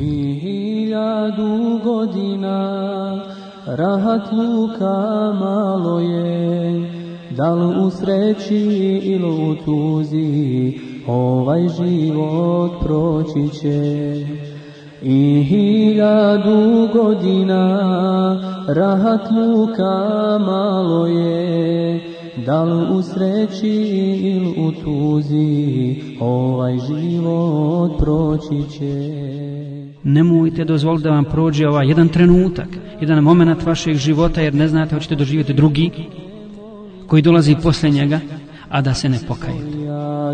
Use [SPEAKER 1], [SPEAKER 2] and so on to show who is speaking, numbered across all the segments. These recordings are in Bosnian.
[SPEAKER 1] i hiljadu godina rahat luka malo je. Dal u sreći ili u tuzi ovaj život proći će. I hiljadu godina rahat luka malo je. Dal u sreći ili u tuzi ovaj život proći će.
[SPEAKER 2] Nemojte dozvoliti da vam prođe ovaj jedan trenutak, jedan moment vašeg života jer ne znate hoćete doživjeti drugi koji dolazi posle njega, a da se ne pokajete.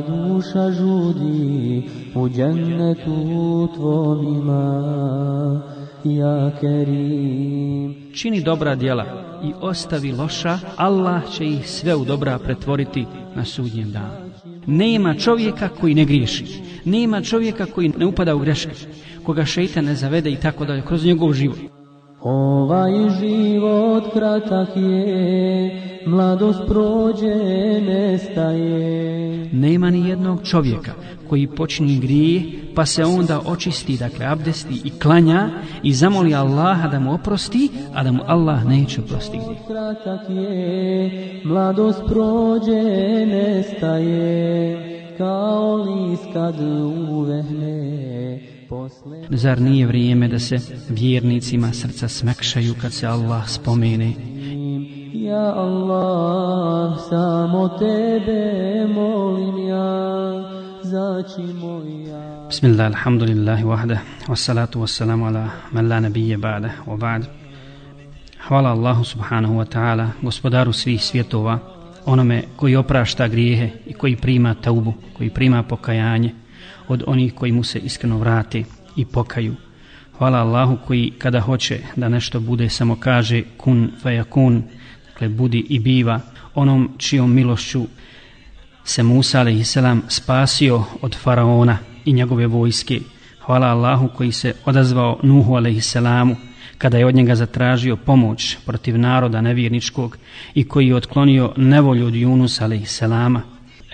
[SPEAKER 1] Duša žudi u džennetu tvom ima, ja kerim.
[SPEAKER 2] Čini dobra djela i ostavi loša, Allah će ih sve u dobra pretvoriti na sudnjem danu. Nema čovjeka koji ne griješi. Nema čovjeka koji ne upada u greške. Koga šeita ne zavede i tako dalje kroz njegov život.
[SPEAKER 1] Ovaj život kratak je, mladost prođe, nestaje.
[SPEAKER 2] Nema ni jednog čovjeka koji počini grije, pa se onda očisti, dakle abdesti i klanja i zamoli Allaha da mu oprosti, a da mu Allah neće oprosti grije.
[SPEAKER 1] Kratak je, mladost prođe, nestaje, kao list kad uvehne.
[SPEAKER 2] Zar nije vrijeme da se vjernicima srca smekšaju kad se Allah spomene?
[SPEAKER 1] Ja Allah, samo tebe molim ja, zaći moja.
[SPEAKER 2] Bismillah, alhamdulillahi wahda, wassalatu wassalamu ala man la nabije ba'da, wa ba'd. Hvala Allahu subhanahu wa ta'ala, gospodaru svih svjetova, onome koji oprašta grijehe i koji prima taubu, koji prima pokajanje od onih koji mu se iskreno vrate i pokaju. Hvala Allahu koji kada hoće da nešto bude samo kaže kun fejakun, dakle budi i biva onom čijom milošću se Musa a.s. spasio od faraona i njegove vojske. Hvala Allahu koji se odazvao Nuhu a.s. kada je od njega zatražio pomoć protiv naroda nevjerničkog i koji je otklonio nevolju od Junusa a.s.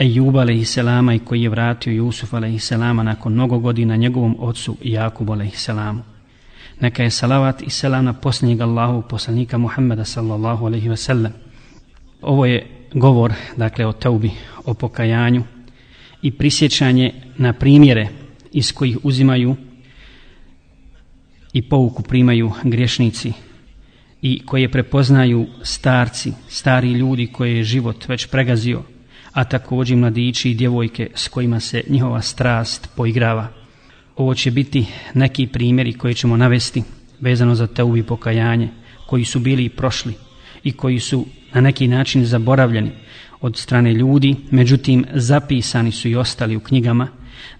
[SPEAKER 2] Ejub a.s. i koji je vratio Jusuf a.s. nakon mnogo godina njegovom ocu Jakubu a.s. Neka je salavat i selam na posljednjeg Allahu poslanika Muhammeda sallallahu alaihi ve sellem. Ovo je govor, dakle, o teubi, o pokajanju i prisjećanje na primjere iz kojih uzimaju i pouku primaju griješnici i koje prepoznaju starci, stari ljudi koje je život već pregazio, a također mladići i djevojke s kojima se njihova strast poigrava. Ovo će biti neki primjeri koje ćemo navesti vezano za teubi i pokajanje, koji su bili i prošli i koji su na neki način zaboravljeni od strane ljudi, međutim zapisani su i ostali u knjigama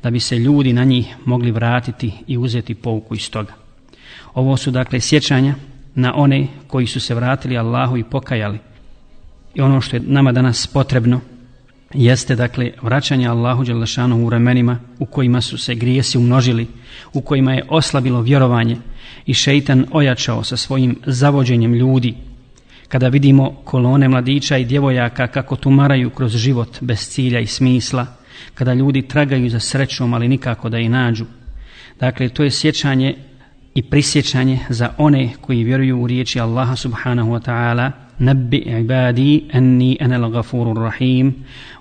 [SPEAKER 2] da bi se ljudi na njih mogli vratiti i uzeti pouku iz toga. Ovo su dakle sjećanja na one koji su se vratili Allahu i pokajali. I ono što je nama danas potrebno jeste dakle vraćanje Allahu Đelešanu u vremenima u kojima su se grijesi umnožili, u kojima je oslabilo vjerovanje i šeitan ojačao sa svojim zavođenjem ljudi. Kada vidimo kolone mladića i djevojaka kako tumaraju kroz život bez cilja i smisla, kada ljudi tragaju za srećom ali nikako da je nađu. Dakle, to je sjećanje i prisjećanje za one koji vjeruju u riječi Allaha subhanahu wa ta'ala nabbi ibadi anni anal gafurur rahim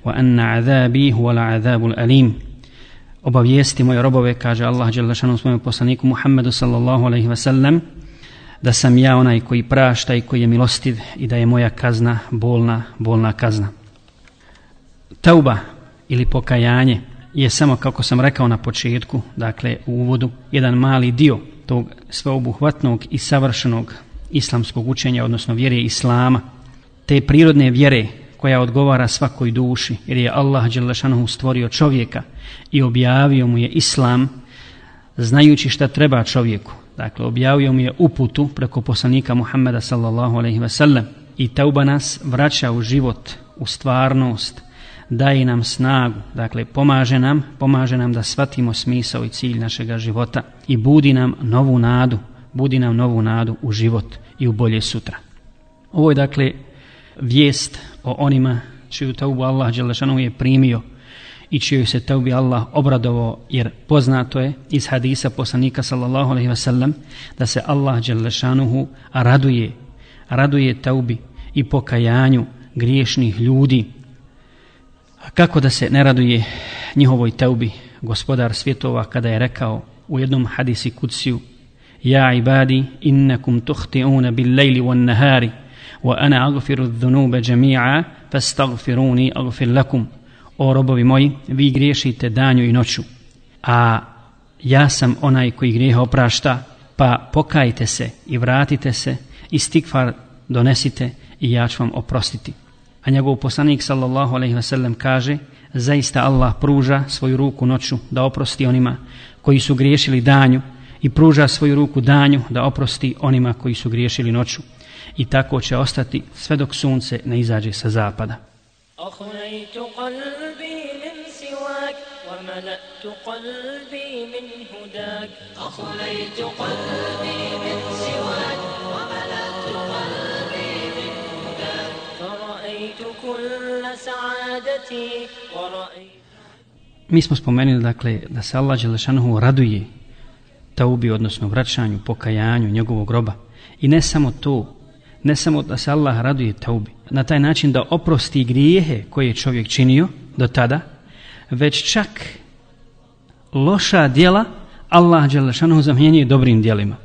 [SPEAKER 2] wa anna azabi huwa al-azabul alim. Obavijesti moje robove kaže Allah dželle šanu svom poslaniku Muhammedu sallallahu alejhi ve sellem da sam ja onaj koji prašta i koji je milostiv i da je moja kazna bolna bolna kazna. Tauba ili pokajanje je samo kako sam rekao na početku, dakle u uvodu, jedan mali dio tog sveobuhvatnog i savršenog islamskog učenja, odnosno vjere Islama, te prirodne vjere koja odgovara svakoj duši, jer je Allah Đelešanohu stvorio čovjeka i objavio mu je Islam, znajući šta treba čovjeku. Dakle, objavio mu je uputu preko poslanika Muhammeda sallallahu alaihi ve sellem i tauba nas vraća u život, u stvarnost, daje nam snagu, dakle pomaže nam, pomaže nam da shvatimo smisao i cilj našega života i budi nam novu nadu, budi nam novu nadu u život i u bolje sutra. Ovo je dakle vijest o onima čiju taubu Allah Đelešanu je primio i čijoj se taubi Allah obradovao jer poznato je iz hadisa poslanika sallallahu alaihi wasallam da se Allah Đelešanuhu raduje raduje taubi i pokajanju griješnih ljudi. Kako da se ne raduje njihovoj taubi? Gospodar svjetova kada je rekao u jednom hadisi kuciju Ja ibadi innakum tuhti'una bil lejli wan nahari wa ana الذنوب dhunuba jami'a fastaghfiruni لكم o robovi moji vi griješite danju i noću a ja sam onaj koji grijeha oprašta pa pokajte se i vratite se i stikfar donesite i ja ću vam oprostiti. A njegov poslanik sallallahu alejhi ve sellem kaže zaista Allah pruža svoju ruku noću da oprosti onima koji su griješili danju i pruža svoju ruku danju da oprosti onima koji su griješili noću i tako će ostati sve dok sunce ne izađe sa zapada. أخنيت قلبي من سواك وملأت قلبي من هداك أخنيت قلبي من سواك وملأت قلبي من هداك فرأيت كل سعادتي ورأيت Mi smo spomenuli dakle da se Allah Đelešanohu raduje taubi, odnosno vraćanju, pokajanju njegovog groba. I ne samo to, ne samo da se Allah raduje taubi, na taj način da oprosti grijehe koje je čovjek činio do tada, već čak loša dijela Allah Đelešanu zamjenjuje dobrim dijelima.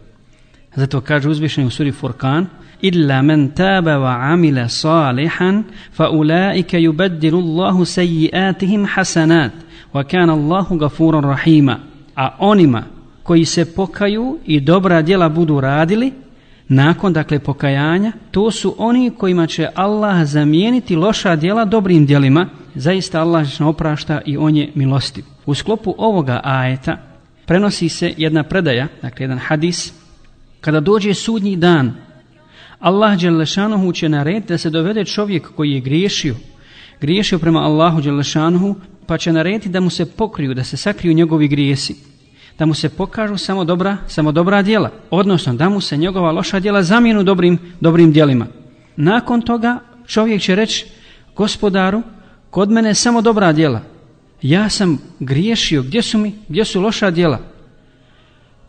[SPEAKER 2] Zato kaže uzvišeni u suri Furkan, illa men taba wa amila salihan fa ulaika yubaddilu Allahu sayyi'atihim hasanat wa kana Allahu gafuran rahima a onima koji se pokaju i dobra djela budu radili nakon dakle pokajanja to su oni kojima će Allah zamijeniti loša djela dobrim djelima. Zaista Allah je oprašta i on je milostiv. U sklopu ovoga ajeta prenosi se jedna predaja dakle jedan hadis. Kada dođe sudnji dan Allah Đelešanohu će narediti da se dovede čovjek koji je griješio. Griješio prema Allahu Đelešanohu pa će narediti da mu se pokriju da se sakriju njegovi grijesi da mu se pokažu samo dobra, samo dobra djela, odnosno da mu se njegova loša djela zamijenu dobrim, dobrim djelima. Nakon toga čovjek će reći gospodaru, kod mene samo dobra djela. Ja sam griješio, gdje su mi, gdje su loša djela?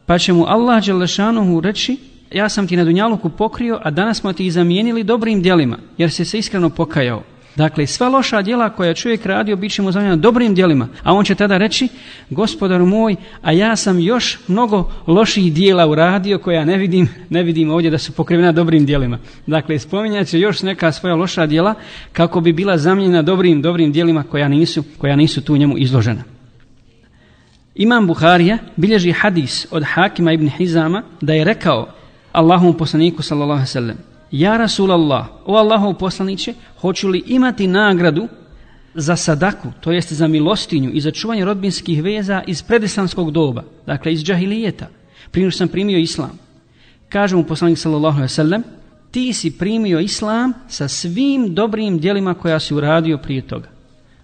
[SPEAKER 2] Pa će mu Allah Đelešanuhu reći, ja sam ti na Dunjaluku pokrio, a danas smo ti zamijenili dobrim djelima, jer se se iskreno pokajao. Dakle, sva loša djela koja čovjek radio, bit će mu zamijenjena dobrim djelima. A on će tada reći, gospodaru moj, a ja sam još mnogo loših djela uradio koja ne vidim, ne vidim ovdje da su pokrivena dobrim djelima. Dakle, spominjat će još neka svoja loša djela kako bi bila zamijenjena dobrim, dobrim djelima koja nisu, koja nisu tu njemu izložena. Imam Buharija bilježi hadis od Hakima ibn Hizama da je rekao Allahom poslaniku sallallahu alaihi sallam Ja Rasulallah, o Allahov poslaniće, hoću li imati nagradu za sadaku, to jest za milostinju i za čuvanje rodbinskih veza iz predislamskog doba, dakle iz džahilijeta, prije sam primio islam. Kaže mu poslanik sallallahu alejhi ve sellem: ti si primio islam sa svim dobrim djelima koja si uradio prije toga.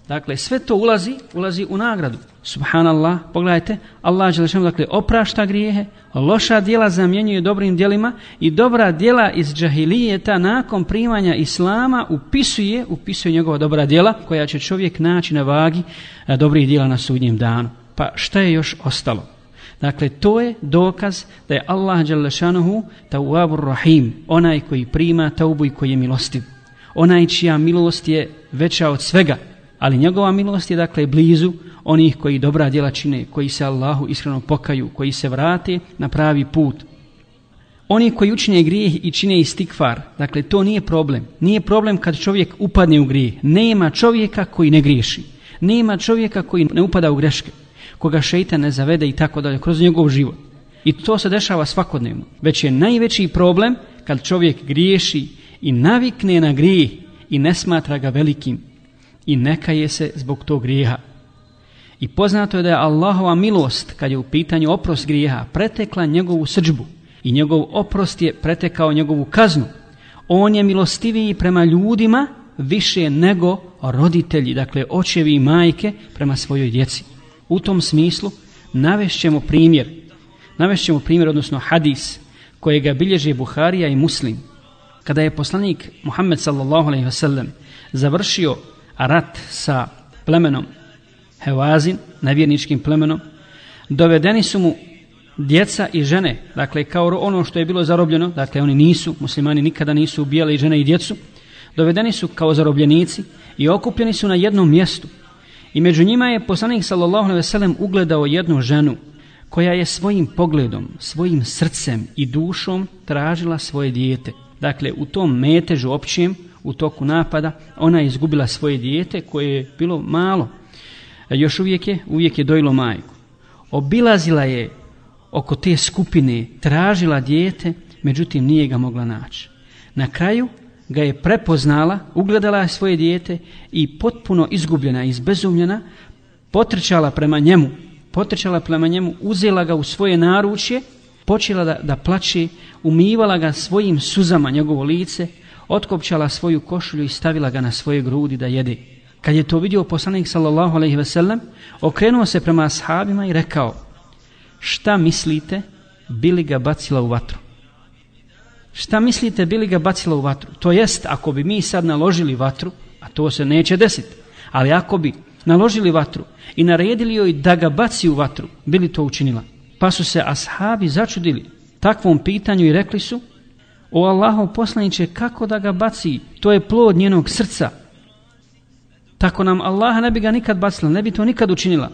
[SPEAKER 2] Dakle, sve to ulazi, ulazi u nagradu. Subhanallah, pogledajte, Allah Đelešanu, dakle, oprašta grijehe, loša dijela zamjenjuje dobrim dijelima i dobra dijela iz džahilijeta nakon primanja Islama upisuje, upisuje njegova dobra dijela koja će čovjek naći na vagi eh, dobrih dijela na sudnjem danu. Pa šta je još ostalo? Dakle, to je dokaz da je Allah Đelešanuhu tawabur rahim, onaj koji prima taubu i koji je milostiv. Onaj čija milost je veća od svega, ali njegova milost je dakle blizu onih koji dobra djela čine, koji se Allahu iskreno pokaju, koji se vrate na pravi put. Oni koji učine grijeh i čine istikvar, dakle to nije problem. Nije problem kad čovjek upadne u grijeh. Nema čovjeka koji ne griješi. Nema čovjeka koji ne upada u greške. Koga šeitan ne zavede i tako dalje, kroz njegov život. I to se dešava svakodnevno. Već je najveći problem kad čovjek griješi i navikne na grijeh i ne smatra ga velikim i neka je se zbog tog grijeha. I poznato je da je Allahova milost, kad je u pitanju oprost grijeha, pretekla njegovu srđbu i njegov oprost je pretekao njegovu kaznu. On je milostiviji prema ljudima više nego roditelji, dakle očevi i majke prema svojoj djeci. U tom smislu navešćemo primjer, navešćemo primjer, odnosno hadis, kojega bilježe Buharija i Muslim. Kada je poslanik Muhammed sallallahu alaihi wasallam završio rat sa plemenom Hevazin, nevjerničkim plemenom, dovedeni su mu djeca i žene, dakle kao ono što je bilo zarobljeno, dakle oni nisu, muslimani nikada nisu ubijali žene i djecu, dovedeni su kao zarobljenici i okupljeni su na jednom mjestu. I među njima je poslanik sallallahu alejhi ve sellem ugledao jednu ženu koja je svojim pogledom, svojim srcem i dušom tražila svoje dijete. Dakle, u tom metežu općem, u toku napada, ona je izgubila svoje dijete koje je bilo malo. E, još uvijek je, uvijek je dojilo majku. Obilazila je oko te skupine, tražila dijete, međutim nije ga mogla naći. Na kraju ga je prepoznala, ugledala je svoje dijete i potpuno izgubljena, izbezumljena, potrčala prema njemu, potrčala prema njemu, uzela ga u svoje naručje, počela da, da plače, umivala ga svojim suzama njegovo lice, otkopčala svoju košulju i stavila ga na svoje grudi da jede. Kad je to vidio poslanik sallallahu alejhi ve sellem, okrenuo se prema ashabima i rekao: "Šta mislite? Bili ga bacila u vatru?" Šta mislite bili ga bacila u vatru? To jest, ako bi mi sad naložili vatru, a to se neće desiti, ali ako bi naložili vatru i naredili joj da ga baci u vatru, bili to učinila. Pa su se ashabi začudili takvom pitanju i rekli su, o Allahov poslaniće, kako da ga baci? To je plod njenog srca. Tako nam Allah ne bi ga nikad bacila, ne bi to nikad učinila.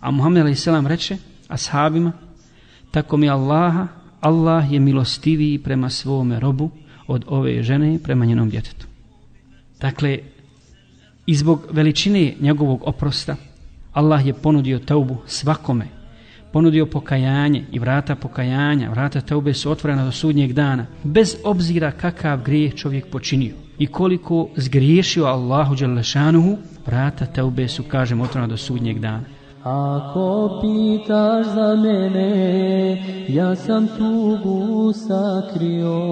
[SPEAKER 2] A Muhammed a.s. reče ashabima, tako mi Allaha, Allah je milostiviji prema svome robu od ove žene prema njenom djetetu. Dakle, i zbog veličine njegovog oprosta, Allah je ponudio taubu svakome. Ponudio pokajanje i vrata pokajanja, vrata teube su otvorena do sudnjeg dana, bez obzira kakav grijeh čovjek počinio. I koliko zgriješio Allahu Đalešanuhu, vrata teube su, kažem, otvorena do sudnjeg dana.
[SPEAKER 1] Ako pitaš za mene, ja sam tugu sakrio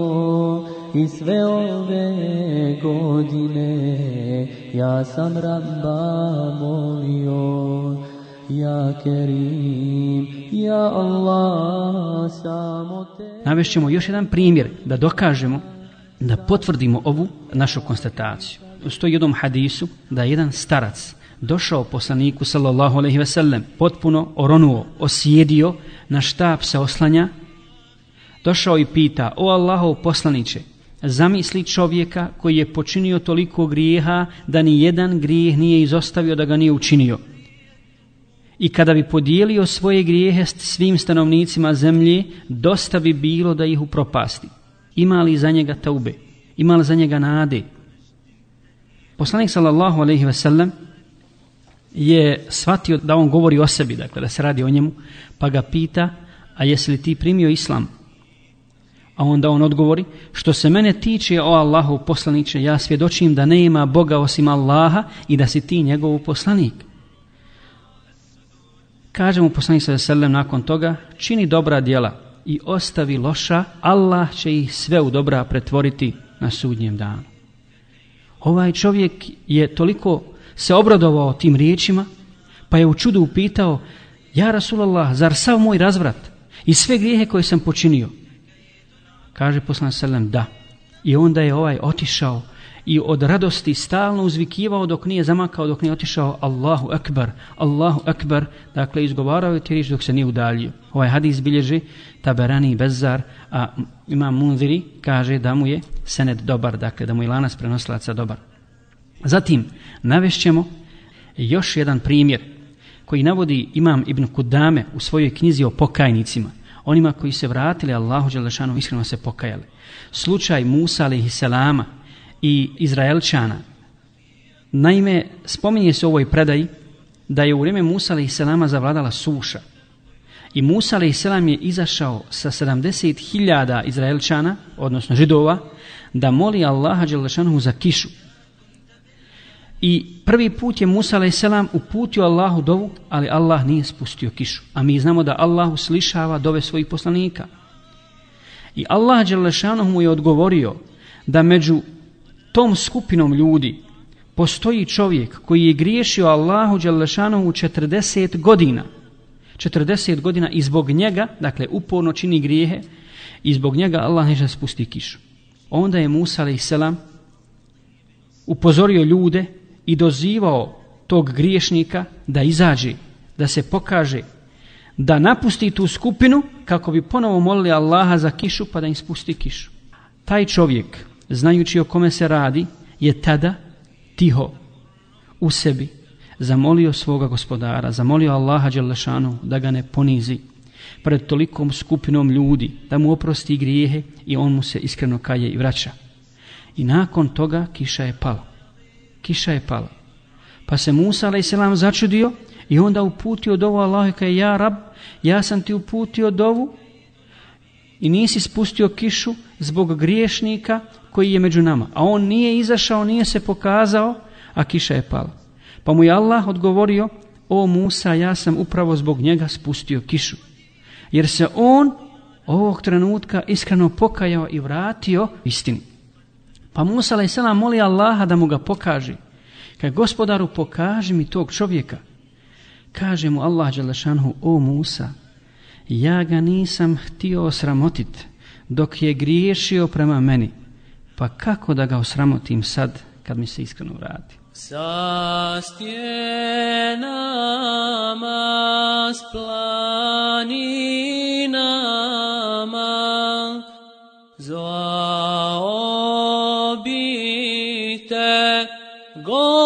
[SPEAKER 1] i sve ove godine ja sam Rabba molio. Ja Kerim, ja Allah, samo te...
[SPEAKER 2] Navešćemo još jedan primjer da dokažemo, da potvrdimo ovu našu konstataciju. U stoji jednom hadisu da jedan starac došao poslaniku sallallahu alejhi ve sellem potpuno oronuo, osjedio na štab se oslanja, došao i pita: "O Allahov poslanice, zamisli čovjeka koji je počinio toliko grijeha da ni jedan grijeh nije izostavio da ga nije učinio." I kada bi podijelio svoje grijehe svim stanovnicima zemlje, dosta bi bilo da ih upropasti. Ima li za njega taube? Ima li za njega nade? Poslanik sallallahu alejhi ve sellem je shvatio da on govori o sebi, dakle da se radi o njemu, pa ga pita, a jesi li ti primio islam? A onda on odgovori, što se mene tiče o Allahu poslaniče, ja svjedočim da nema Boga osim Allaha i da si ti njegov poslanik. Kaže mu poslanik sa veselem nakon toga, čini dobra djela i ostavi loša, Allah će ih sve u dobra pretvoriti na sudnjem danu. Ovaj čovjek je toliko se obradovao tim riječima, pa je u čudu upitao, ja Rasulallah, zar sav moj razvrat i sve grijehe koje sam počinio? Kaže poslanik sa veselem, da. I onda je ovaj otišao i od radosti stalno uzvikivao dok nije zamakao, dok nije otišao Allahu Akbar, Allahu Akbar, dakle izgovarao je ti dok se nije udaljio. Ovaj hadis bilježi Taberani i Bezar, a ima Munziri, kaže da mu je sened dobar, dakle da mu je lanas prenoslaca dobar. Zatim, navešćemo još jedan primjer koji navodi imam Ibn Kudame u svojoj knjizi o pokajnicima, onima koji se vratili Allahu Đelešanu iskreno se pokajali. Slučaj Musa a.s i Izraelčana. Naime, spominje se u ovoj predaji da je u vrijeme Musa a.s. zavladala suša. I Musa a.s. je izašao sa 70.000 Izraelčana, odnosno židova, da moli Allaha Đelešanu za kišu. I prvi put je Musa a.s. uputio Allahu dovu, ali Allah nije spustio kišu. A mi znamo da Allah uslišava dove svojih poslanika. I Allah Đelešanu mu je odgovorio da među tom skupinom ljudi postoji čovjek koji je griješio Allahu Đalešanovu u 40 godina. 40 godina i zbog njega, dakle uporno čini grijehe, i zbog njega Allah neće spusti kišu. Onda je Musa a.s. upozorio ljude i dozivao tog griješnika da izađe, da se pokaže, da napusti tu skupinu kako bi ponovo molili Allaha za kišu pa da im spusti kišu. Taj čovjek, znajući o kome se radi, je tada tiho u sebi zamolio svoga gospodara, zamolio Allaha Đelešanu da ga ne ponizi pred tolikom skupinom ljudi, da mu oprosti grijehe i on mu se iskreno kaje i vraća. I nakon toga kiša je pala. Kiša je pala. Pa se Musa a.s. začudio i onda uputio dovu Allahu kaj ja rab, ja sam ti uputio dovu i nisi spustio kišu zbog griješnika koji je među nama. A on nije izašao, nije se pokazao, a kiša je pala. Pa mu je Allah odgovorio, o Musa, ja sam upravo zbog njega spustio kišu. Jer se on ovog trenutka iskreno pokajao i vratio istini. Pa Musa a.s. moli Allaha da mu ga pokaže. Kaj gospodaru pokaži mi tog čovjeka. Kaže mu Allah Đelešanhu, o Musa, ja ga nisam htio osramotit dok je griješio prema meni. Pa kako da ga osramotim sad kad mi se iskreno vrati? Sa stjenama, s planinama, zaobite gospodaru,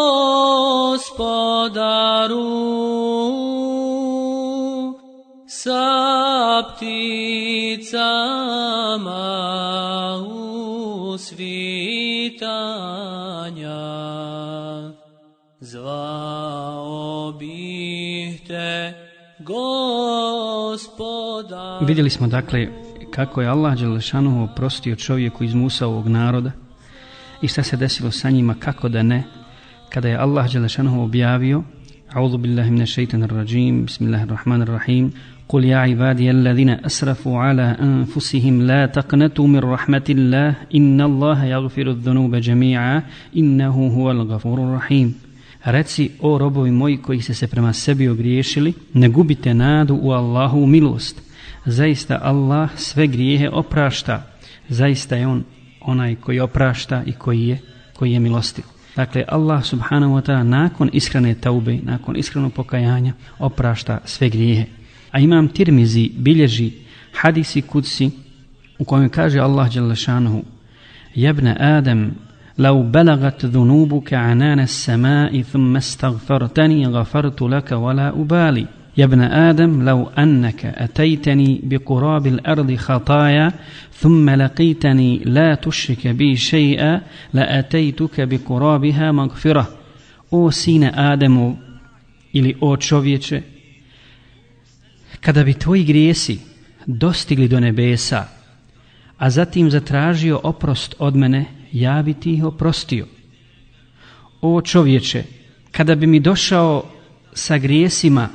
[SPEAKER 2] sa pticama Vidjeli smo dakle kako je Allah Đelešanu oprostio čovjeku iz Musa ovog naroda i šta se desilo sa njima, kako da ne, kada je Allah Đelešanu objavio أعوذ بالله من الشيطان الرجيم بسم الله الرحمن الرحيم قل يا عبادي الذين أسرفوا على أنفسهم لا تقنطوا من رحمة الله إن الله يغفر الذنوب جميعا إنه هو الغفور الرحيم Reci, o robovi moji koji ste se prema sebi ogriješili, ne gubite nadu u Allahu milost. zaista Allah sve grijehe oprašta. Zaista je on onaj koji oprašta i koji je, koji je milostiv. Dakle, Allah subhanahu wa ta'ala nakon iskrene taube, nakon iskrenog pokajanja, oprašta sve grijehe. A imam tirmizi, bilježi, hadisi kudsi, u kojem kaže Allah djelašanuhu, Jebne Adem, لو بلغت ذنوبك عنان السماء ثم استغفرتني غفرت لك ولا أبالي يا ابن آدم لو أنك أتيتني بقراب الأرض خطايا ثم لقيتني لا تشرك بي شيئا لأتيتك بقرابها مغفرة O sine Ademu ili o čovječe, kada bi tvoji grijesi dostigli do nebesa, a zatim zatražio oprost od mene, ja bi ti ih oprostio. O čovječe, kada bi mi došao sa grijesima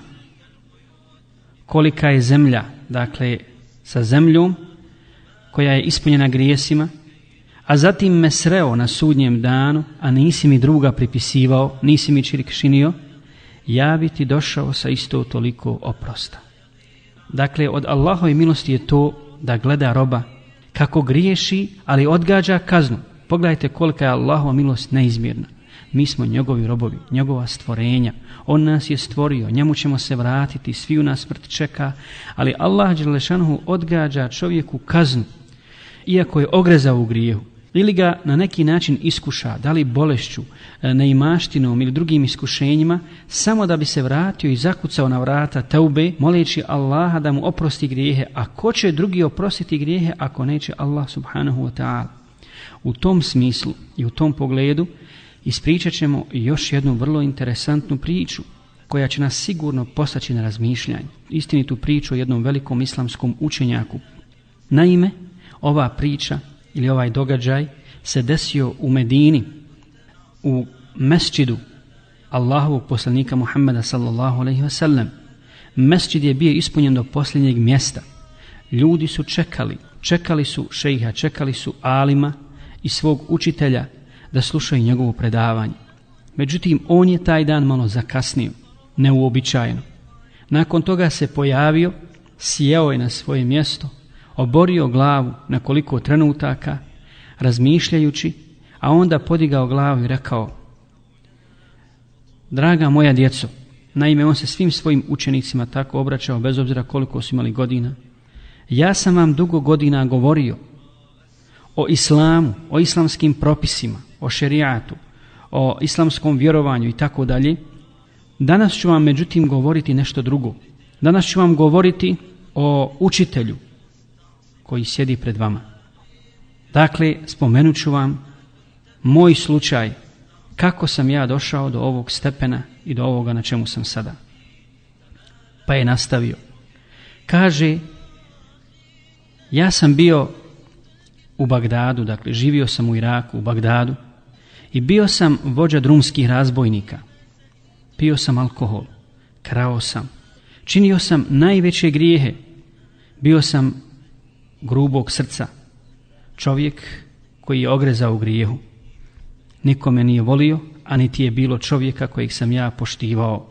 [SPEAKER 2] kolika je zemlja, dakle sa zemljom koja je ispunjena grijesima, a zatim me sreo na sudnjem danu, a nisi mi druga pripisivao, nisi mi čirik šinio, ja bi ti došao sa isto toliko oprosta. Dakle, od Allahove milosti je to da gleda roba kako griješi, ali odgađa kaznu. Pogledajte kolika je Allahova milost neizmjerna. Mi smo njegovi robovi, njegova stvorenja. On nas je stvorio, njemu ćemo se vratiti, svi u nas smrt čeka, ali Allah Đelešanhu odgađa čovjeku kaznu, iako je ogrezao u grijehu. Ili ga na neki način iskuša, da li bolešću, e, neimaštinom ili drugim iskušenjima, samo da bi se vratio i zakucao na vrata teube, moleći Allaha da mu oprosti grijehe. A ko će drugi oprostiti grijehe ako neće Allah subhanahu wa ta'ala? U tom smislu i u tom pogledu ispričat ćemo još jednu vrlo interesantnu priču koja će nas sigurno postaći na razmišljanje. Istinitu priču o jednom velikom islamskom učenjaku. Naime, ova priča ili ovaj događaj se desio u Medini, u mesčidu Allahovog poslanika Muhammeda sallallahu alaihi ve sellem. Mesčid je bio ispunjen do posljednjeg mjesta. Ljudi su čekali, čekali su šejha, čekali su alima i svog učitelja da slušaju njegovo predavanje. Međutim, on je taj dan malo zakasnio, neuobičajeno. Nakon toga se pojavio, sjeo je na svoje mjesto, oborio glavu na koliko trenutaka, razmišljajući, a onda podigao glavu i rekao Draga moja djeco, naime on se svim svojim učenicima tako obraćao bez obzira koliko su imali godina. Ja sam vam dugo godina govorio o islamu, o islamskim propisima, o šerijatu, o islamskom vjerovanju i tako dalje. Danas ću vam međutim govoriti nešto drugo. Danas ću vam govoriti o učitelju koji sjedi pred vama. Dakle, spomenut ću vam moj slučaj kako sam ja došao do ovog stepena i do ovoga na čemu sam sada. Pa je nastavio. Kaže, ja sam bio u Bagdadu, dakle živio sam u Iraku, u Bagdadu i bio sam vođa drumskih razbojnika. Pio sam alkohol, krao sam, činio sam najveće grijehe, bio sam grubog srca, čovjek koji je ogrezao u grijehu. Nikome nije volio, a niti je bilo čovjeka kojeg sam ja poštivao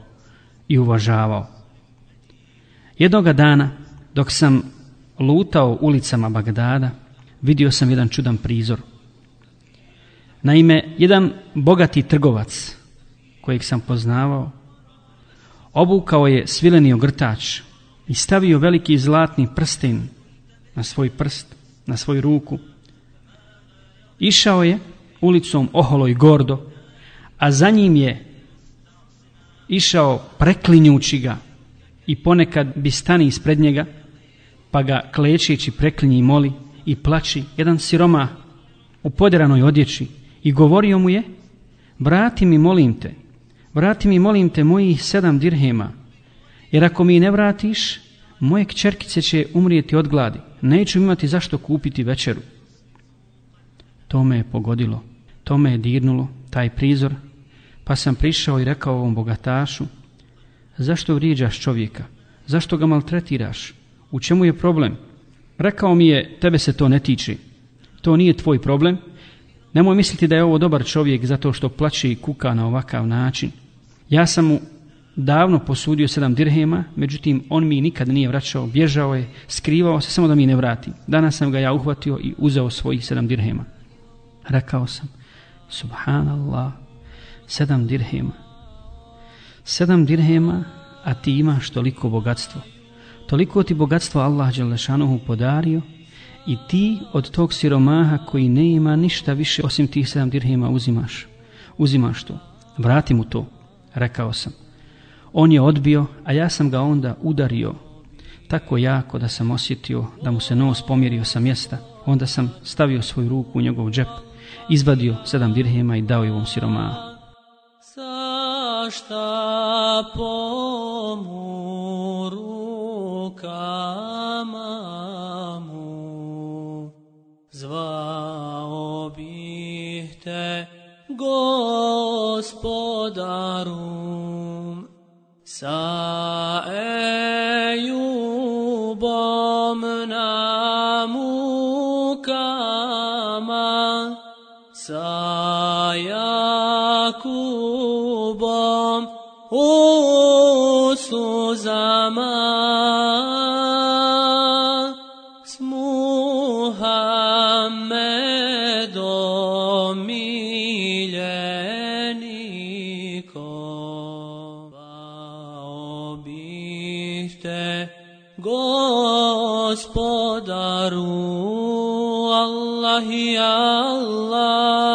[SPEAKER 2] i uvažavao. Jednoga dana, dok sam lutao ulicama Bagdada, vidio sam jedan čudan prizor. Naime, jedan bogati trgovac, kojeg sam poznavao, obukao je svileni ogrtač i stavio veliki zlatni prsten na svoj prst, na svoju ruku. Išao je ulicom oholo i gordo, a za njim je išao preklinjući ga i ponekad bi stani ispred njega, pa ga klečeći preklinji i moli i plači jedan siroma u poderanoj odjeći i govorio mu je vrati mi molim te, vrati mi molim te mojih sedam dirhema, jer ako mi ne vratiš, moje kćerkice će umrijeti od gladi, neću imati zašto kupiti večeru. To me je pogodilo, to me je dirnulo, taj prizor, pa sam prišao i rekao ovom bogatašu, zašto vrijeđaš čovjeka, zašto ga maltretiraš, u čemu je problem? Rekao mi je, tebe se to ne tiče, to nije tvoj problem, nemoj misliti da je ovo dobar čovjek zato što plaće i kuka na ovakav način. Ja sam mu davno posudio sedam dirhema, međutim on mi nikad nije vraćao, bježao je, skrivao se samo da mi ne vrati. Danas sam ga ja uhvatio i uzeo svojih sedam dirhema. Rekao sam, subhanallah, sedam dirhema. Sedam dirhema, a ti imaš toliko bogatstvo. Toliko ti bogatstvo Allah Đalešanuhu podario i ti od tog siromaha koji ne ima ništa više osim tih sedam dirhema uzimaš. Uzimaš to. Vrati mu to. Rekao sam. On je odbio, a ja sam ga onda udario tako jako da sam osjetio da mu se nos pomjerio sa mjesta. Onda sam stavio svoju ruku u njegov džep, izvadio sedam dirhema i dao je ovom siromahu.
[SPEAKER 1] Sašta pomu rukama Iste gospodarum. Sa gospodaru, Allah i Allah,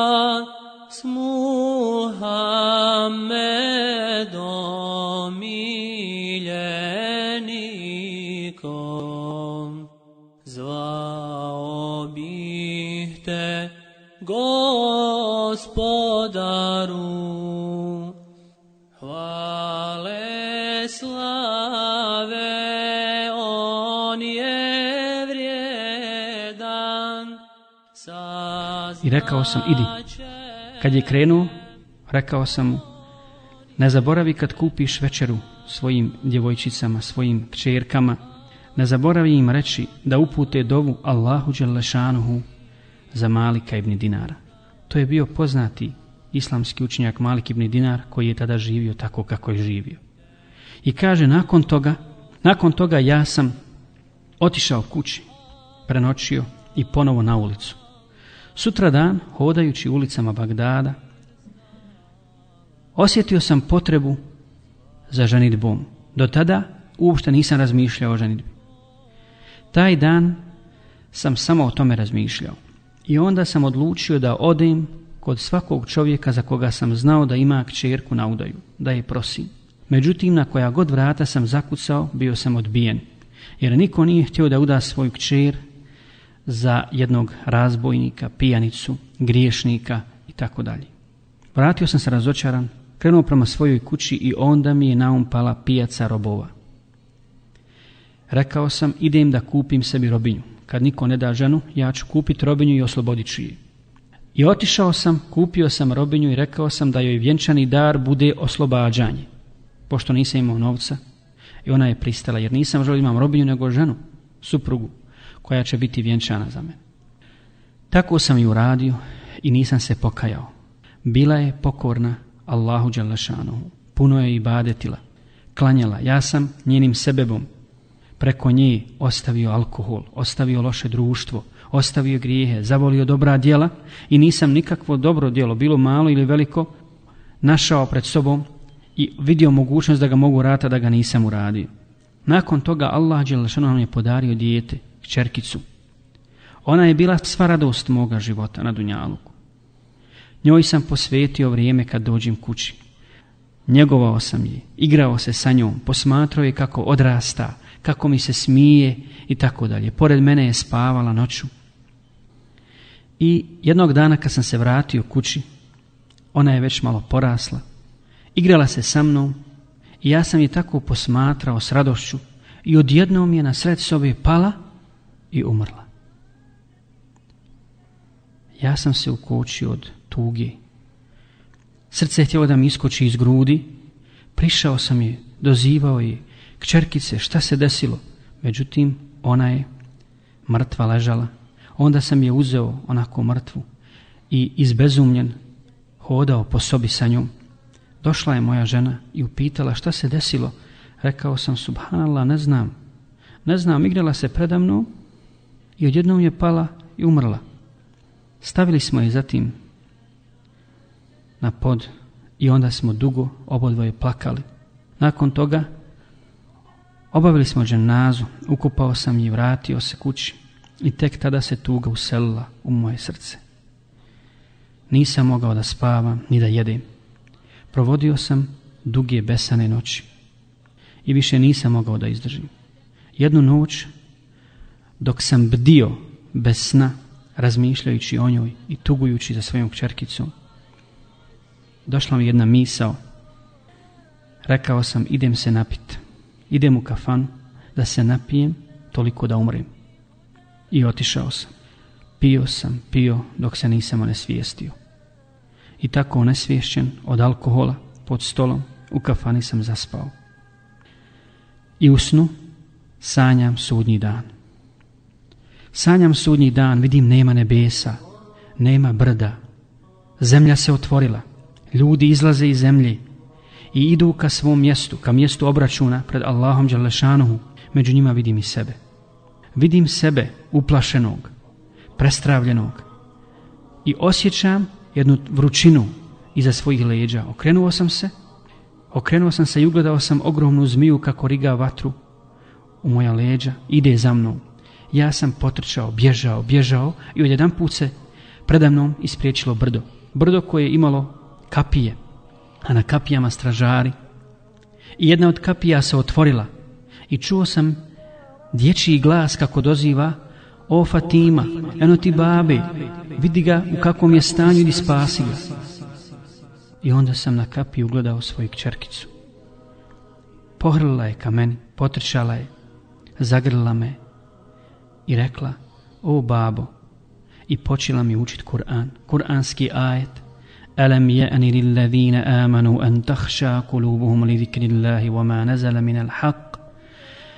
[SPEAKER 2] rekao sam, idi. Kad je krenuo, rekao sam mu, ne zaboravi kad kupiš večeru svojim djevojčicama, svojim kćerkama, ne zaboravi im reći da upute dovu Allahu Đelešanuhu za Malika ibn Dinara. To je bio poznati islamski učenjak Malik ibn Dinar koji je tada živio tako kako je živio. I kaže nakon toga, nakon toga ja sam otišao kući, prenoćio i ponovo na ulicu. Sutra dan, hodajući ulicama Bagdada, osjetio sam potrebu za ženitbom. Do tada uopšte nisam razmišljao o ženitbi. Taj dan sam samo o tome razmišljao. I onda sam odlučio da odem kod svakog čovjeka za koga sam znao da ima kćerku na udaju, da je prosim. Međutim, na koja god vrata sam zakucao, bio sam odbijen. Jer niko nije htio da uda svoju kćer za jednog razbojnika, pijanicu, griješnika i tako dalje. Vratio sam se razočaran, krenuo prema svojoj kući i onda mi je naumpala pijaca robova. Rekao sam, idem da kupim sebi robinju. Kad niko ne da ženu, ja ću kupiti robinju i oslobodit ću je. I otišao sam, kupio sam robinju i rekao sam da joj vjenčani dar bude oslobađanje. Pošto nisam imao novca, i ona je pristala, jer nisam želio imam robinju, nego ženu, suprugu, koja će biti vjenčana za mene. Tako sam ju uradio i nisam se pokajao. Bila je pokorna Allahu Đalešanohu. Puno je i badetila. Klanjala. Ja sam njenim sebebom preko nje ostavio alkohol, ostavio loše društvo, ostavio grijehe, zavolio dobra djela i nisam nikakvo dobro djelo, bilo malo ili veliko, našao pred sobom i vidio mogućnost da ga mogu rata da ga nisam uradio. Nakon toga Allah Đelešanu nam je podario dijete, čerkicu. Ona je bila sva radost moga života na Dunjaluku. Njoj sam posvetio vrijeme kad dođem kući. Njegovao sam je, igrao se sa njom, posmatrao je kako odrasta, kako mi se smije i tako dalje. Pored mene je spavala noću. I jednog dana kad sam se vratio kući, ona je već malo porasla, igrala se sa mnom i ja sam je tako posmatrao s radošću i odjednom je na sred sobe pala i umrla. Ja sam se ukočio od tuge. Srce je htjelo da mi iskoči iz grudi, prišao sam je, dozivao je, kćerkice, šta se desilo? Međutim, ona je mrtva ležala. Onda sam je uzeo onako mrtvu i izbezumljen hodao po sobi sa njom. Došla je moja žena i upitala šta se desilo. Rekao sam, subhanallah, ne znam. Ne znam, igrala se predamno i odjednom je pala i umrla. Stavili smo je zatim na pod i onda smo dugo obodvoje plakali. Nakon toga obavili smo dženazu, ukupao sam i vratio se kući i tek tada se tuga uselila u moje srce. Nisam mogao da spavam ni da jedem. Provodio sam duge besane noći i više nisam mogao da izdržim. Jednu noć, dok sam bdio bez sna, razmišljajući o njoj i tugujući za svojom kćerkicom, došla mi jedna misao. Rekao sam, idem se napit. Idem u kafan da se napijem toliko da umrem. I otišao sam. Pio sam, pio dok se nisam onesvijestio. I tako onesvješćen od alkohola pod stolom u kafani sam zaspao. I u snu sanjam sudnji dan. Sanjam sudnji dan, vidim nema nebesa, nema brda. Zemlja se otvorila, ljudi izlaze iz zemlje i idu ka svom mjestu, ka mjestu obračuna pred Allahom Đalešanuhu. Među njima vidim i sebe. Vidim sebe uplašenog, prestravljenog i osjećam jednu vrućinu iza svojih leđa. Okrenuo sam se, okrenuo sam se i ugledao sam ogromnu zmiju kako riga vatru u moja leđa, ide za mnom. Ja sam potrčao, bježao, bježao i odjedan put se predamnom ispriječilo brdo. Brdo koje je imalo kapije, a na kapijama stražari. I jedna od kapija se otvorila i čuo sam dječji glas kako doziva O Fatima, eno ti babe, vidi ga u kakvom je stanju i spasi ga. I onda sam na kapiju ugledao svoju kćerkicu. Pohrlila je ka meni, potrčala je, zagrlila me i rekla, o babo, i počela mi učit Kur'an, kur'anski ajet, ألم يأن للذين آمنوا أن تخشى قلوبهم لذكر الله وما نزل من الحق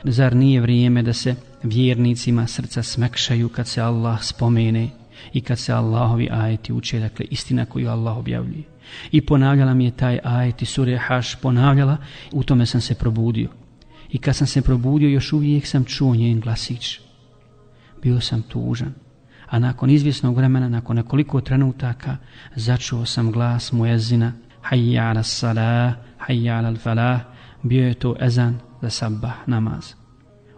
[SPEAKER 2] Zar nije vrijeme da se vjernicima srca smekšaju kad se Allah spomene i kad se Allahovi ajeti uče, dakle istina koju Allah objavljuje. I ponavljala mi je taj ajet i sure Haš ponavljala, u tome sam se probudio. I kad sam se probudio, još uvijek sam čuo njen glasić. Bio sam tužan a nakon izvjesnog vremena, nakon nekoliko trenutaka, začuo sam glas mujezina hayya ala salah, hayya ala falah, bio je to ezan za sabah namaz.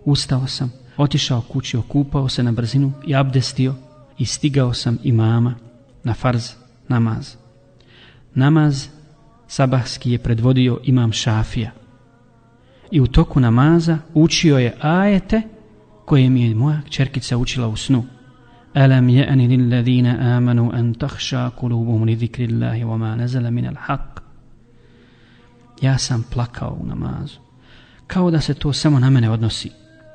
[SPEAKER 2] Ustao sam, otišao kući, okupao se na brzinu i abdestio i stigao sam imama na farz namaz. Namaz sabahski je predvodio imam šafija. I u toku namaza učio je ajete koje mi je moja čerkica učila u snu. Alam ya'ni lil ladina amanu an takhsha qulubuhum li dhikrillahi wa ma nazala min al-haq. Ja sam plakao u namazu. Kao da se to samo na mene odnosi,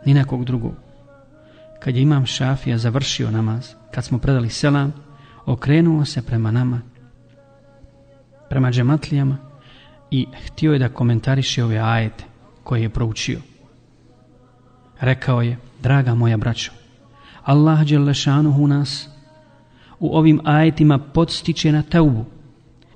[SPEAKER 2] ni na kog drugog. Kad je imam šafija završio namaz, kad smo predali selam, okrenuo se prema nama, prema džematlijama i htio je da komentariše ove ajete koje je proučio. Rekao je, draga moja braćo, Allah Đelešanuhu nas u ovim ajetima podstiče na teubu,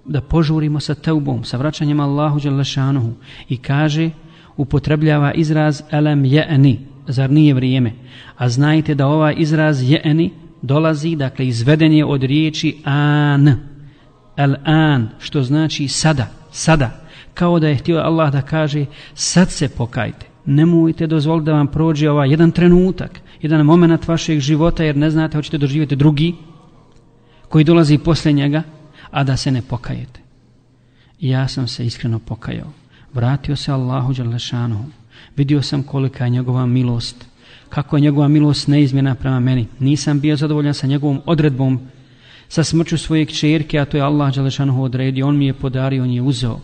[SPEAKER 2] da požurimo sa teubom, sa vraćanjem Allahu Đelešanuhu i kaže, upotrebljava izraz elem je'ni, zar nije vrijeme? A znajte da ovaj izraz je'ni dolazi, dakle, izveden je od riječi an, el an, što znači sada, sada, kao da je htio Allah da kaže, sad se pokajte, nemojte dozvoliti da vam prođe ovaj jedan trenutak, jedan moment vašeg života, jer ne znate, hoćete doživjeti drugi, koji dolazi posle njega, a da se ne pokajete. I ja sam se iskreno pokajao. Vratio se Allahu Đalešanu. Vidio sam kolika je njegova milost. Kako je njegova milost neizmjena prema meni. Nisam bio zadovoljan sa njegovom odredbom, sa smrću svoje kćerke, a to je Allah Đalešanu odredio. On mi je podario, on je uzeo.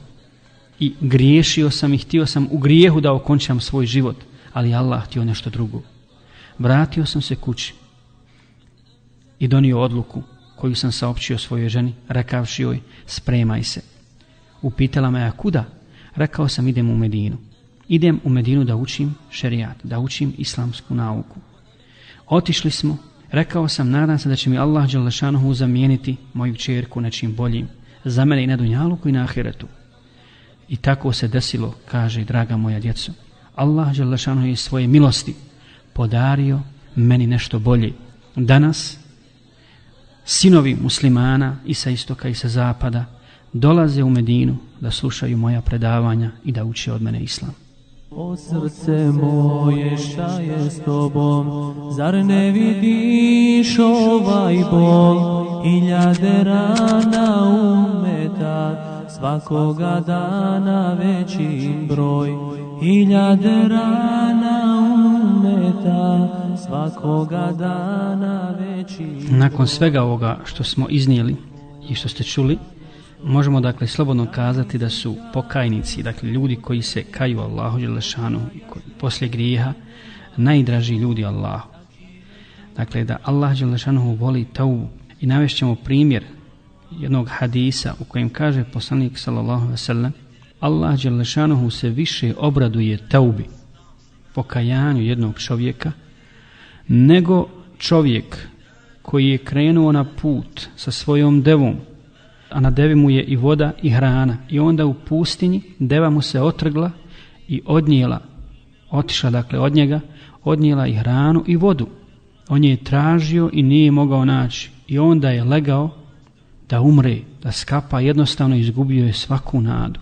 [SPEAKER 2] I griješio sam i htio sam u grijehu da okončam svoj život. Ali Allah htio nešto drugo. Vratio sam se kući i donio odluku koju sam saopćio svojoj ženi, rekavši joj, spremaj se. Upitala me, a kuda? Rekao sam, idem u Medinu. Idem u Medinu da učim šerijat, da učim islamsku nauku. Otišli smo, rekao sam, nadam se da će mi Allah Đalešanohu zamijeniti moju čerku nečim boljim, za mene i na Dunjaluku i na Ahiretu. I tako se desilo, kaže, draga moja djeco, Allah Đelešanu je svoje milosti podario meni nešto bolje. Danas, sinovi muslimana i sa istoka i sa zapada dolaze u Medinu da slušaju moja predavanja i da uče od mene islam.
[SPEAKER 1] O srce moje šta je s tobom, zar ne vidiš ovaj bol, iljade rana umeta, svakoga dana veći broj, Hiljade rana umeta, svakoga dana veći broj.
[SPEAKER 2] Nakon svega ovoga što smo iznijeli i što ste čuli, možemo dakle slobodno kazati da su pokajnici, dakle ljudi koji se kaju Allahu Đelešanu poslije grijeha, najdraži ljudi Allahu. Dakle, da Allah Đelešanu voli taubu i navešćemo primjer jednog hadisa u kojem kaže poslanik sallallahu alejhi ve sellem Allah dželle se više obraduje taubi pokajanju jednog čovjeka nego čovjek koji je krenuo na put sa svojom devom a na devi mu je i voda i hrana. I onda u pustinji deva mu se otrgla i odnijela otišla dakle od njega odnijela i hranu i vodu. On je tražio i nije mogao naći. I onda je legao da umre, da skapa, jednostavno izgubio je svaku nadu.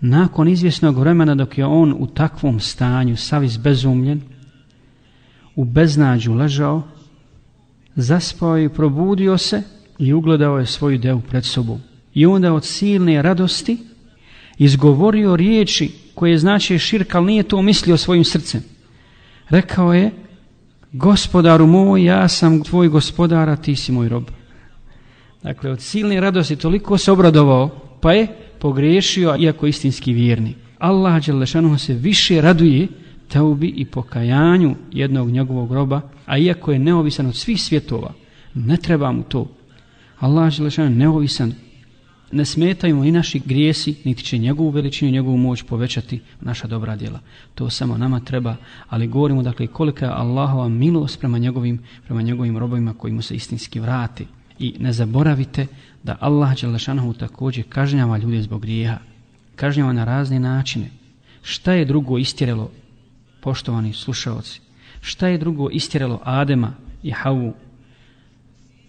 [SPEAKER 2] Nakon izvjesnog vremena dok je on u takvom stanju, sav izbezumljen, u beznađu ležao, zaspao i probudio se i ugledao je svoju devu pred sobom. I onda od silne radosti izgovorio riječi koje znači širk, ali nije to mislio svojim srcem. Rekao je, gospodaru moj, ja sam tvoj gospodar, a ti si moj rob. Dakle, od silne radosti toliko se obradovao, pa je pogriješio, iako istinski vjerni. Allah Đelešanuhu se više raduje teubi i pokajanju jednog njegovog roba, a iako je neovisan od svih svjetova, ne treba mu to. Allah Đelešanu neovisan, ne smetaju mu i naši grijesi, niti će njegovu veličinu i njegovu moć povećati naša dobra djela. To samo nama treba, ali govorimo dakle kolika je Allahova milost prema njegovim, prema njegovim robovima koji mu se istinski vrati. I ne zaboravite da Allah Đelešanohu također kažnjava ljude zbog grijeha. Kažnjava na razne načine. Šta je drugo istjerelo, poštovani slušalci? Šta je drugo istjerelo Adema i Havu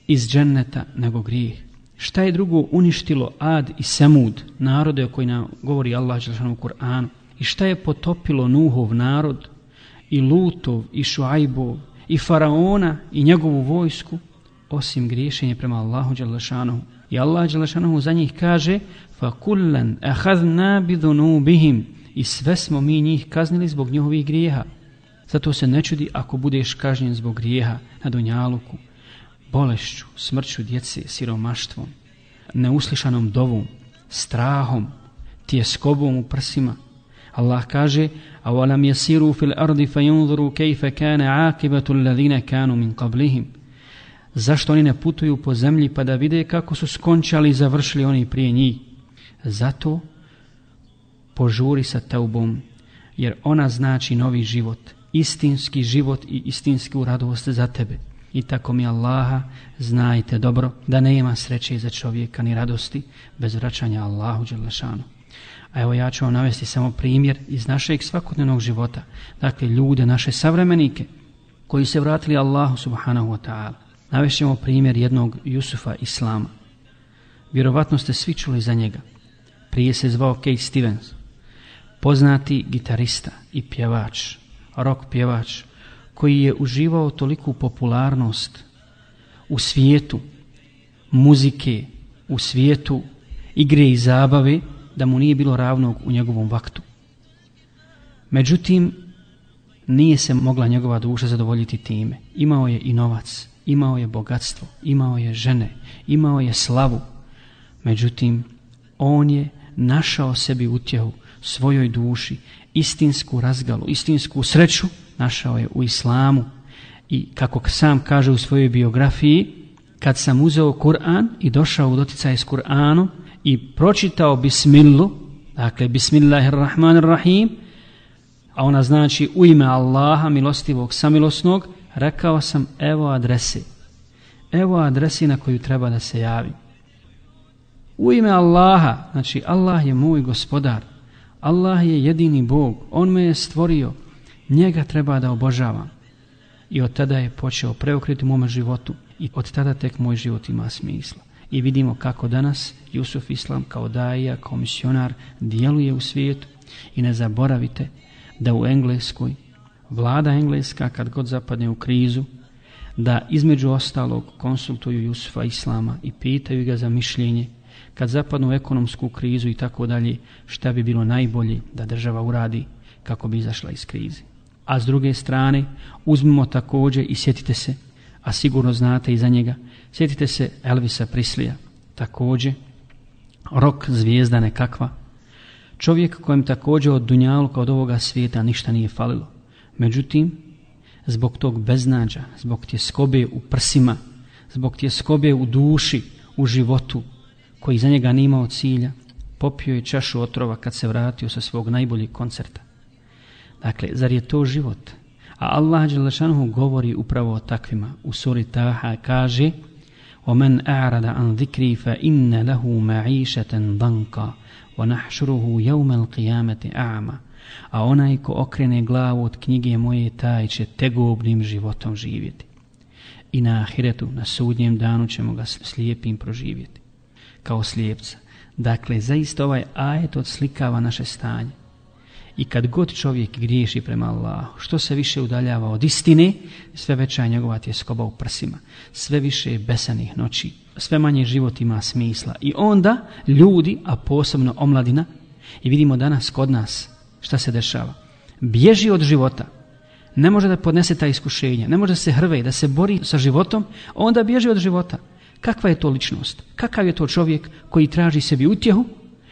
[SPEAKER 2] iz dženneta nego grijeh? Šta je drugo uništilo Ad i Semud, narode o koji nam govori Allah u Kur'anu? I šta je potopilo Nuhov narod, i Lutov, i Šuajbov, i Faraona, i njegovu vojsku, osim griješenja prema Allahu Đalešanohu. I Allah Đalešanohu za njih kaže فَكُلًّا أَحَذْنَا بِذُنُوبِهِمْ I sve smo mi njih kaznili zbog njihovih grijeha. Zato se ne čudi ako budeš kažnjen zbog grijeha na Dunjaluku, bolešću, smrću djece, siromaštvom, neuslišanom dovom, strahom, tjeskobom u prsima. Allah kaže أَوَلَمْ يَسِيرُوا فِي الْأَرْضِ فَيُنْظُرُوا كَيْفَ كَانَ عَاقِبَةُ الَّذِينَ كَانُوا مِنْ قَبْلِهِمْ Zašto oni ne putuju po zemlji pa da vide kako su skončali i završili oni prije njih? Zato požuri sa taubom, jer ona znači novi život, istinski život i istinsku radost za tebe. I tako mi Allaha znajte dobro da nema sreće za čovjeka ni radosti bez vraćanja Allahu Đelešanu. A evo ja ću vam navesti samo primjer iz našeg svakodnevnog života. Dakle, ljude, naše savremenike koji se vratili Allahu subhanahu wa ta'ala. Navešćemo primjer jednog Jusufa Islama. Vjerovatno ste svi čuli za njega. Prije se zvao Kate Stevens. Poznati gitarista i pjevač, rock pjevač, koji je uživao toliku popularnost u svijetu muzike, u svijetu igre i zabave, da mu nije bilo ravnog u njegovom vaktu. Međutim, nije se mogla njegova duša zadovoljiti time. Imao je i novac, imao je bogatstvo, imao je žene, imao je slavu. Međutim, on je našao sebi utjehu svojoj duši, istinsku razgalu, istinsku sreću, našao je u islamu. I kako sam kaže u svojoj biografiji, kad sam uzeo Kur'an i došao u doticaj s Kur'anom i pročitao bismillu, dakle bismillahirrahmanirrahim, a ona znači u ime Allaha milostivog samilosnog, rekao sam evo adrese. Evo adresi na koju treba da se javi. U ime Allaha, znači Allah je moj gospodar, Allah je jedini Bog, On me je stvorio, njega treba da obožavam. I od tada je počeo preokriti u mome životu i od tada tek moj život ima smisla. I vidimo kako danas Jusuf Islam kao daija, kao misionar djeluje u svijetu i ne zaboravite da u Engleskoj vlada Engleska kad god zapadne u krizu da između ostalog konsultuju Jusufa Islama i pitaju ga za mišljenje kad zapadnu u ekonomsku krizu i tako dalje šta bi bilo najbolje da država uradi kako bi izašla iz krize. A s druge strane uzmimo također i sjetite se, a sigurno znate i za njega, sjetite se Elvisa Prislija, također rok zvijezda nekakva, čovjek kojem također od dunjaluka od ovoga svijeta ništa nije falilo. Međutim, zbog tog beznađa, zbog tje skobe u prsima, zbog tje skobe u duši, u životu, koji za njega nije imao cilja, popio je čašu otrova kad se vratio sa svog najboljeg koncerta. Dakle, zar je to život? A Allah Đelešanuhu govori upravo o takvima. U suri Taha kaže وَمَنْ أَعْرَدَ عَنْ ذِكْرِي فَإِنَّ لَهُ مَعِيشَةً ضَنْقًا وَنَحْشُرُهُ يَوْمَ الْقِيَامَةِ أَعْمَ A onaj ko okrene glavu od knjige moje, taj će tegobnim životom živjeti. I na ahiretu, na sudnjem danu ćemo ga slijepim proživjeti. Kao slijepca. Dakle, zaista ovaj ajet odslikava naše stanje. I kad god čovjek griješi prema Allahu, što se više udaljava od istine, sve veća je njegova tjeskoba u prsima, sve više je besanih noći, sve manje život ima smisla. I onda ljudi, a posebno omladina, i vidimo danas kod nas šta se dešava, bježi od života, ne može da podnese ta iskušenja, ne može da se hrve, da se bori sa životom, onda bježi od života. Kakva je to ličnost? Kakav je to čovjek koji traži sebi utjehu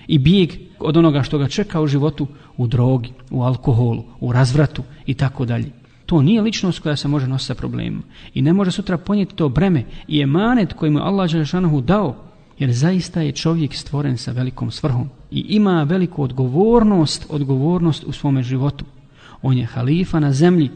[SPEAKER 2] i bijeg od onoga što ga čeka u životu, u drogi, u alkoholu, u razvratu i tako dalje. To nije ličnost koja se može nositi sa problemima. I ne može sutra ponijeti to breme i emanet koji mu Allah Đelešanohu dao, jer zaista je čovjek stvoren sa velikom svrhom i ima veliku odgovornost, odgovornost u svome životu. On je halifa na zemlji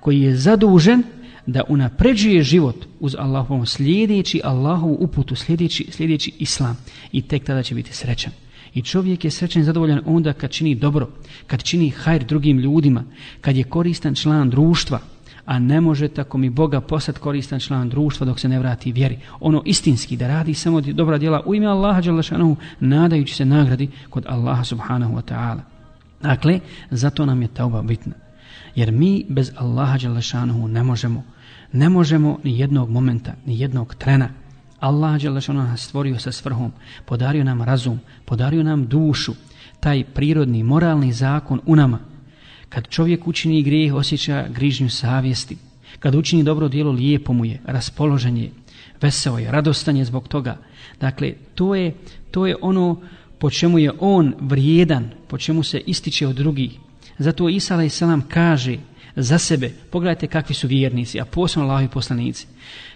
[SPEAKER 2] koji je zadužen da unapređuje život uz Allahovom slijedeći Allahovu uputu, slijedeći, slijedeći Islam i tek tada će biti srećan. I čovjek je srećan i zadovoljan onda kad čini dobro, kad čini hajr drugim ljudima, kad je koristan član društva, a ne može tako mi Boga postati koristan član društva dok se ne vrati vjeri. Ono istinski da radi samo dobra djela u ime Allaha Đalešanohu, nadajući se nagradi kod Allaha subhanahu wa ta'ala. Dakle, zato nam je tauba bitna. Jer mi bez Allaha Đalešanohu ne možemo, ne možemo ni jednog momenta, ni jednog trena. Allah Đalešanohu nas stvorio sa svrhom, podario nam razum, podario nam dušu, taj prirodni, moralni zakon u nama. Kad čovjek učini grijeh, osjeća grižnju savjesti. Kad učini dobro djelo, lijepo mu je, raspoložen je, veseo je, radostan je zbog toga. Dakle, to je, to je ono po čemu je on vrijedan, po čemu se ističe od drugih. Zato Isa a.s. kaže za sebe, pogledajte kakvi su vjernici, a posebno Allahovi poslanici.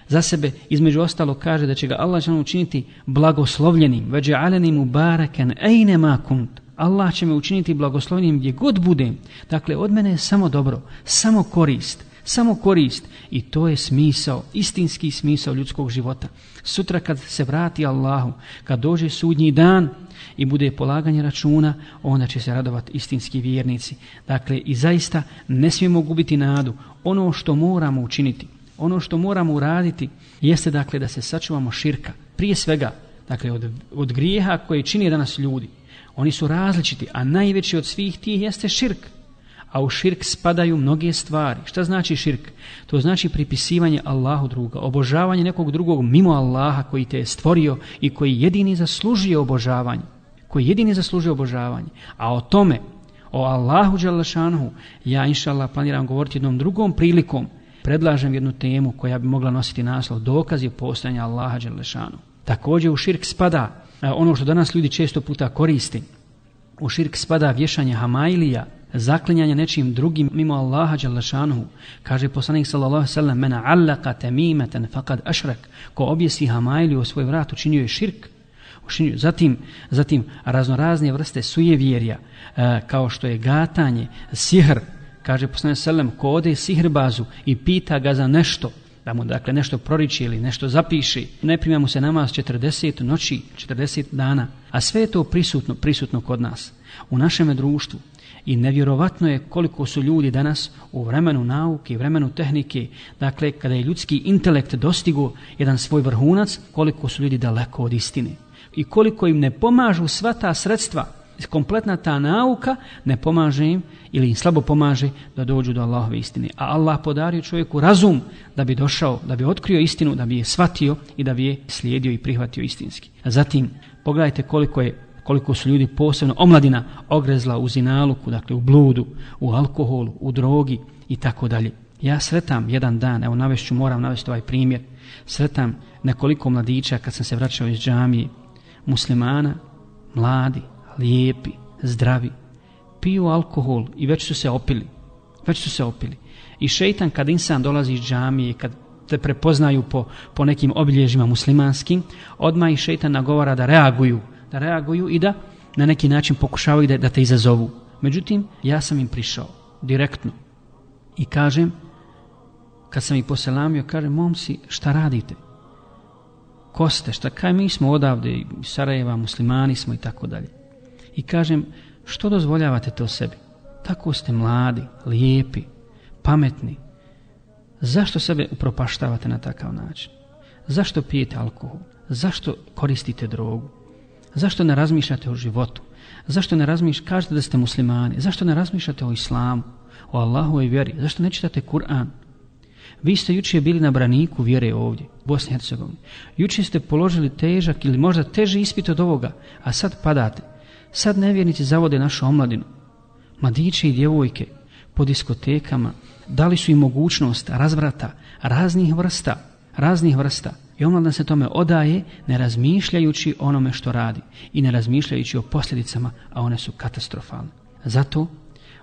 [SPEAKER 2] Za sebe, između ostalo, kaže da će ga Allah učiniti blagoslovljenim, veđe alenim ubaraken, ejne ma kunt. Allah će me učiniti blagoslovnim gdje god budem. Dakle, od mene je samo dobro, samo korist, samo korist. I to je smisao, istinski smisao ljudskog života. Sutra kad se vrati Allahu, kad dođe sudnji dan i bude polaganje računa, onda će se radovati istinski vjernici. Dakle, i zaista ne smijemo gubiti nadu. Ono što moramo učiniti, ono što moramo uraditi, jeste dakle da se sačuvamo širka. Prije svega, dakle, od, od grijeha koje čini danas ljudi. Oni su različiti, a najveći od svih tih jeste širk. A u širk spadaju mnoge stvari. Šta znači širk? To znači pripisivanje Allahu druga, obožavanje nekog drugog mimo Allaha koji te je stvorio i koji jedini zaslužuje obožavanje. Koji jedini zaslužuje obožavanje. A o tome, o Allahu Đalašanhu, ja inša Allah planiram govoriti jednom drugom prilikom. Predlažem jednu temu koja bi mogla nositi naslov dokazi postojanja Allaha Đalašanhu. Također u širk spada E, ono što danas ljudi često puta koristi. U širk spada vješanje hamailija, zaklinjanje nečim drugim mimo Allaha Đalešanuhu. Kaže poslanik sallallahu sallam, mena allaka temimeten faqad ašrek, ko objesi hamailiju u svoj vrat učinio je širk. Učinio. Zatim, zatim raznorazne vrste sujevjerja, e, kao što je gatanje, sihr, kaže poslanik sallam, ko ode sihrbazu i pita ga za nešto, da mu dakle nešto proriči ili nešto zapiši, ne prima mu se namaz 40 noći, 40 dana, a sve je to prisutno, prisutno kod nas, u našem društvu. I nevjerovatno je koliko su ljudi danas u vremenu nauke vremenu tehnike, dakle kada je ljudski intelekt dostigo jedan svoj vrhunac, koliko su ljudi daleko od istine. I koliko im ne pomažu sva ta sredstva kompletna ta nauka ne pomaže im ili im slabo pomaže da dođu do Allahove istine. A Allah podario čovjeku razum da bi došao, da bi otkrio istinu, da bi je shvatio i da bi je slijedio i prihvatio istinski. A zatim, pogledajte koliko je koliko su ljudi posebno omladina ogrezla u zinaluku, dakle u bludu, u alkoholu, u drogi i tako dalje. Ja sretam jedan dan, evo navešću, moram navesti ovaj primjer, sretam nekoliko mladića kad sam se vraćao iz džamije, muslimana, mladi, lijepi, zdravi, piju alkohol i već su se opili. Već su se opili. I šeitan kad insan dolazi iz džamije, kad te prepoznaju po, po nekim obilježima muslimanskim, odmah i šeitan nagovara da reaguju, da reaguju i da na neki način pokušavaju da, da te izazovu. Međutim, ja sam im prišao direktno i kažem, kad sam ih poselamio, kažem, momci, šta radite? Ko ste? Šta kaj mi smo odavde, Sarajeva, muslimani smo i tako dalje. I kažem, što dozvoljavate to sebi? Tako ste mladi, lijepi, pametni. Zašto sebe upropaštavate na takav način? Zašto pijete alkohol? Zašto koristite drogu? Zašto ne razmišljate o životu? Zašto ne razmišljate, kažete da ste muslimani? Zašto ne razmišljate o islamu? O Allahu i vjeri? Zašto ne čitate Kur'an? Vi ste jučer bili na braniku vjere ovdje, u Bosni i Hercegovini. Jučer ste položili težak ili možda teži ispit od ovoga, a sad padate. Sad nevjernici zavode našu omladinu. Mladiće i djevojke po diskotekama dali su im mogućnost razvrata raznih vrsta, raznih vrsta. I omladna se tome odaje ne razmišljajući onome što radi i ne razmišljajući o posljedicama, a one su katastrofalne. Zato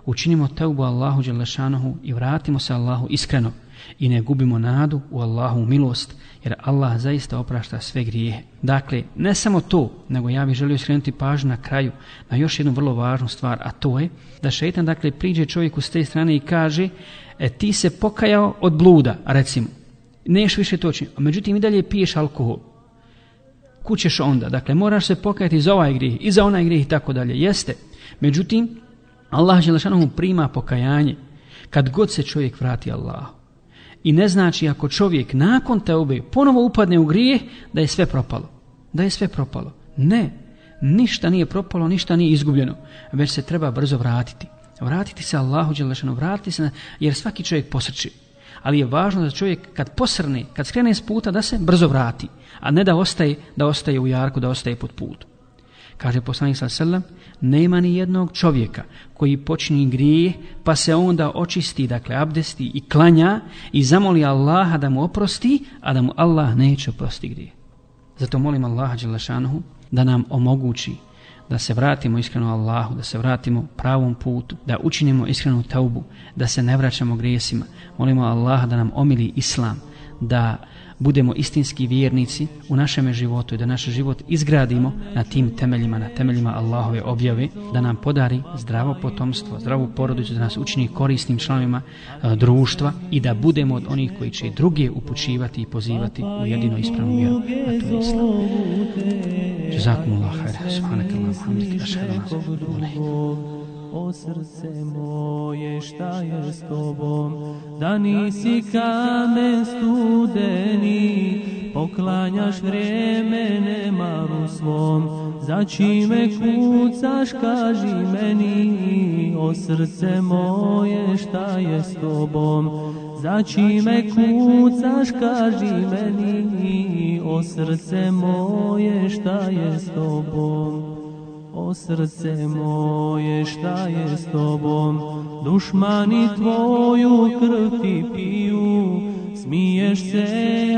[SPEAKER 2] učinimo teubu Allahu Đelešanohu i vratimo se Allahu iskreno i ne gubimo nadu u Allahu milost, jer Allah zaista oprašta sve grijehe. Dakle, ne samo to, nego ja bih želio skrenuti pažnju na kraju na još jednu vrlo važnu stvar, a to je da šeitan dakle priđe čovjeku s te strane i kaže e, ti se pokajao od bluda, recimo, neš više točno, a međutim i dalje piješ alkohol. Kućeš onda, dakle moraš se pokajati za ovaj grijeh i za onaj grijeh i tako dalje. Jeste. Međutim, Allah Želešanohu prima pokajanje kad god se čovjek vrati Allahu. I ne znači ako čovjek nakon teube ponovo upadne u grije, da je sve propalo. Da je sve propalo. Ne, ništa nije propalo, ništa nije izgubljeno, već se treba brzo vratiti. Vratiti se Allahu Đelešanu, vratiti se, na, jer svaki čovjek posrči. Ali je važno da čovjek kad posrne, kad skrene s puta, da se brzo vrati, a ne da ostaje, da ostaje u jarku, da ostaje pod putu. Kaže poslanik sa selem, nema ni jednog čovjeka koji počini grije, pa se onda očisti, dakle abdesti i klanja i zamoli Allaha da mu oprosti, a da mu Allah neće oprosti grije. Zato molim Allaha Đelešanuhu da nam omogući da se vratimo iskreno Allahu, da se vratimo pravom putu, da učinimo iskrenu taubu, da se ne vraćamo grijesima. Molimo Allaha da nam omili Islam, da budemo istinski vjernici u našem životu i da naš život izgradimo na tim temeljima, na temeljima Allahove objave, da nam podari zdravo potomstvo, zdravu porodicu, da nas učini korisnim članovima e, društva i da budemo od onih koji će druge upućivati i pozivati u jedino ispravnu vjeru, a to je Islam. Jazakumullah khair. Subhanakallah, hamdik, ašhadu,
[SPEAKER 1] o srce moje šta je s tobom, da nisi kamen studeni, poklanjaš vrijeme nemaru svom, za čime kucaš kaži meni, o srce moje šta je s tobom, za čime kucaš kaži meni, o srce moje šta je s tobom. O srce moje šta je s tobom, dušmani tvoju krv ti piju, smiješ se,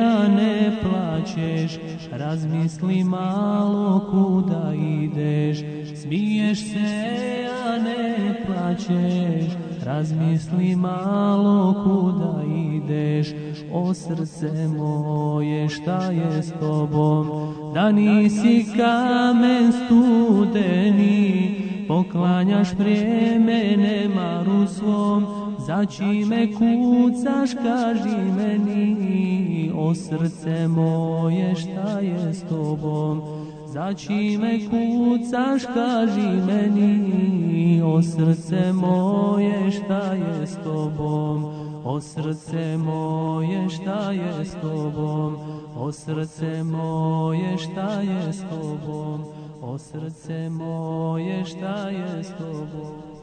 [SPEAKER 1] a ne plaćeš, razmisli malo kuda ideš, smiješ se, a ne plaćeš, razmisli malo kuda ideš, o srce moje šta je s tobom, da nisi kamen studeni, poklanjaš vrijeme nemaru svom, za čime kucaš kaži meni, o srce moje šta je s tobom, za čime kucaš kaži meni, o srce moje šta je s tobom, O srce moje šta je s tobom, o srce moje šta je s tobom, o srce moje šta je s tobom.